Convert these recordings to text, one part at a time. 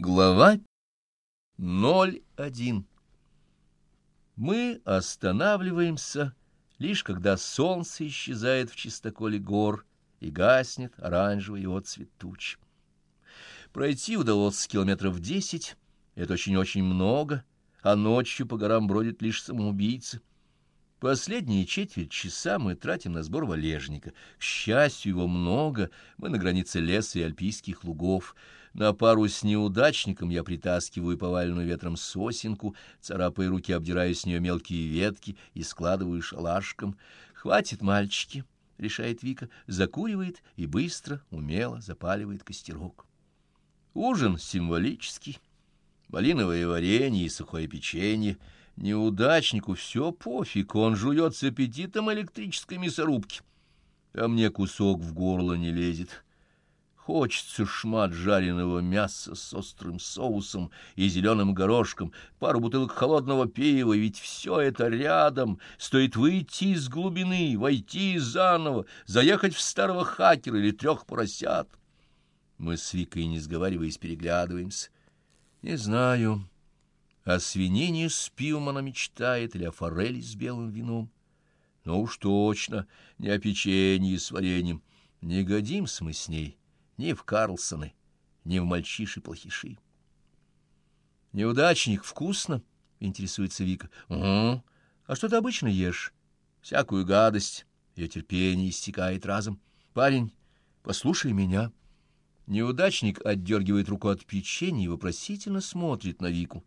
Глава 01 Мы останавливаемся, лишь когда солнце исчезает в чистоколе гор и гаснет оранжевый отцвет туч. Пройти удалось километров десять, это очень-очень много, а ночью по горам бродят лишь самоубийцы. Последние четверть часа мы тратим на сбор валежника. К счастью, его много, мы на границе леса и альпийских лугов — на пару с неудачником я притаскиваю поваленную ветром сосенку, царапая руки, обдираю с нее мелкие ветки и складываю шалашком. «Хватит, мальчики!» — решает Вика, закуривает и быстро, умело запаливает костерок. Ужин символический. Малиновое варенье и сухое печенье. Неудачнику все пофиг, он жует с аппетитом электрической мясорубки. А мне кусок в горло не лезет. Хочется шмат жареного мяса с острым соусом и зеленым горошком, пару бутылок холодного пива, ведь все это рядом. Стоит выйти из глубины, войти заново, заехать в старого хакера или трех поросят. Мы с Викой, не сговариваясь, переглядываемся. Не знаю, о свинине с пивом она мечтает или о форели с белым вином. Но уж точно не о печенье с вареньем. Не годимся мы с ней ни в Карлсоны, ни в мальчиши-плохиши. «Неудачник вкусно?» — интересуется Вика. «Угу. А что ты обычно ешь?» «Всякую гадость». Ее терпение истекает разом. «Парень, послушай меня». Неудачник отдергивает руку от печенья и вопросительно смотрит на Вику.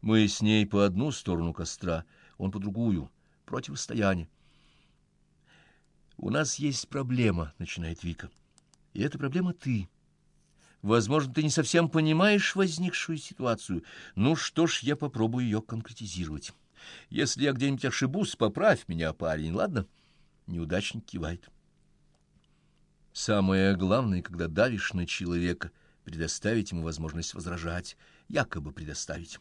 Мы с ней по одну сторону костра, он по другую, противостояние. «У нас есть проблема», — начинает Вика. И эта проблема ты. Возможно, ты не совсем понимаешь возникшую ситуацию. Ну что ж, я попробую ее конкретизировать. Если я где-нибудь ошибусь, поправь меня, парень, ладно? Неудачник кивает. Самое главное, когда давишь на человека, предоставить ему возможность возражать, якобы предоставить.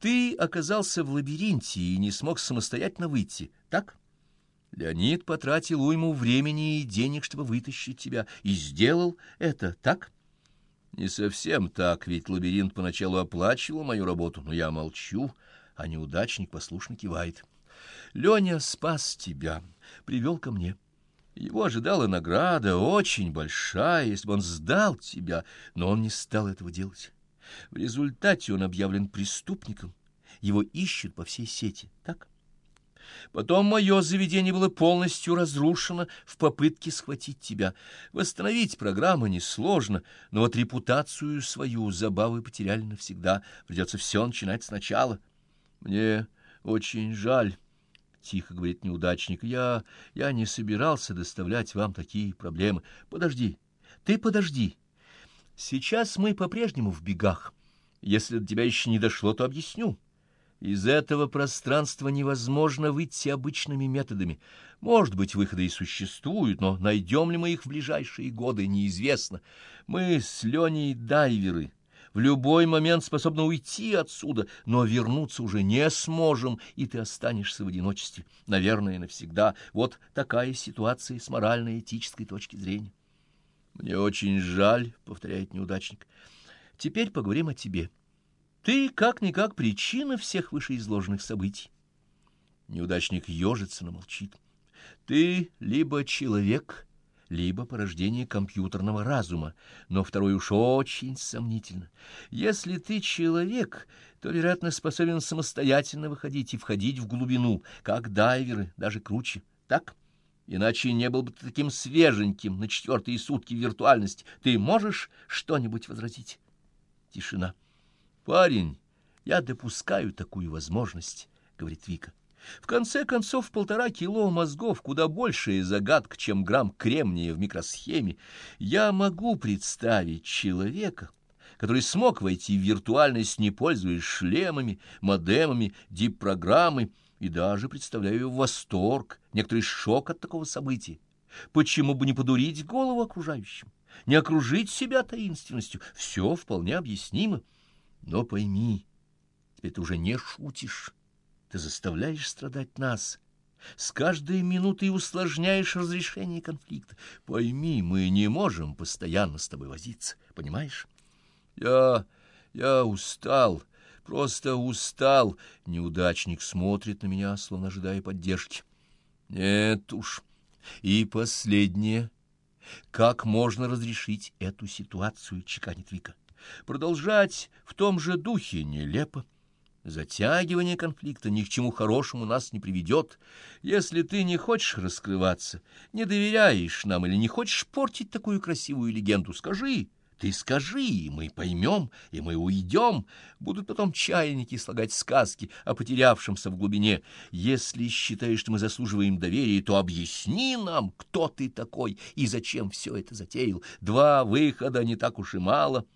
Ты оказался в лабиринте и не смог самостоятельно выйти, так? — Леонид потратил уйму времени и денег, чтобы вытащить тебя, и сделал это, так? Не совсем так, ведь лабиринт поначалу оплачивал мою работу, но я молчу, а неудачник послушно кивает. Леня спас тебя, привел ко мне. Его ожидала награда, очень большая, если бы он сдал тебя, но он не стал этого делать. В результате он объявлен преступником, его ищут по всей сети, так? Потом мое заведение было полностью разрушено в попытке схватить тебя. Восстановить программу несложно, но вот репутацию свою забавы потеряли навсегда. Придется все начинать сначала. Мне очень жаль, — тихо говорит неудачник. Я, я не собирался доставлять вам такие проблемы. Подожди, ты подожди. Сейчас мы по-прежнему в бегах. Если до тебя еще не дошло, то объясню. Из этого пространства невозможно выйти обычными методами. Может быть, выходы и существуют, но найдем ли мы их в ближайшие годы, неизвестно. Мы с Леней дайверы, в любой момент способны уйти отсюда, но вернуться уже не сможем, и ты останешься в одиночестве, наверное, навсегда. Вот такая ситуация с морально-этической точки зрения. «Мне очень жаль», — повторяет неудачник. «Теперь поговорим о тебе». Ты как-никак причина всех вышеизложенных событий. Неудачник ежится, но молчит. Ты либо человек, либо порождение компьютерного разума, но второй уж очень сомнительно. Если ты человек, то, вероятно, способен самостоятельно выходить и входить в глубину, как дайверы, даже круче. Так? Иначе не был бы ты таким свеженьким на четвертые сутки виртуальности. Ты можешь что-нибудь возразить? Тишина. «Парень, я допускаю такую возможность», — говорит Вика. «В конце концов, полтора кило мозгов — куда большая загадка, чем грамм кремния в микросхеме. Я могу представить человека, который смог войти в виртуальность, не пользуясь шлемами, модемами, дип-программой, и даже представляю восторг, некоторый шок от такого события. Почему бы не подурить голову окружающим, не окружить себя таинственностью? Все вполне объяснимо». Но пойми, теперь ты уже не шутишь, ты заставляешь страдать нас. С каждой минутой усложняешь разрешение конфликта. Пойми, мы не можем постоянно с тобой возиться, понимаешь? Я... я устал, просто устал. Неудачник смотрит на меня, словно ожидая поддержки. Нет уж. И последнее. Как можно разрешить эту ситуацию, чеканит Вика? Продолжать в том же духе нелепо. Затягивание конфликта ни к чему хорошему нас не приведет. Если ты не хочешь раскрываться, не доверяешь нам или не хочешь портить такую красивую легенду, скажи, ты скажи, и мы поймем, и мы уйдем. Будут потом чайники слагать сказки о потерявшемся в глубине. Если считаешь, что мы заслуживаем доверия, то объясни нам, кто ты такой и зачем все это затеял. Два выхода не так уж и мало —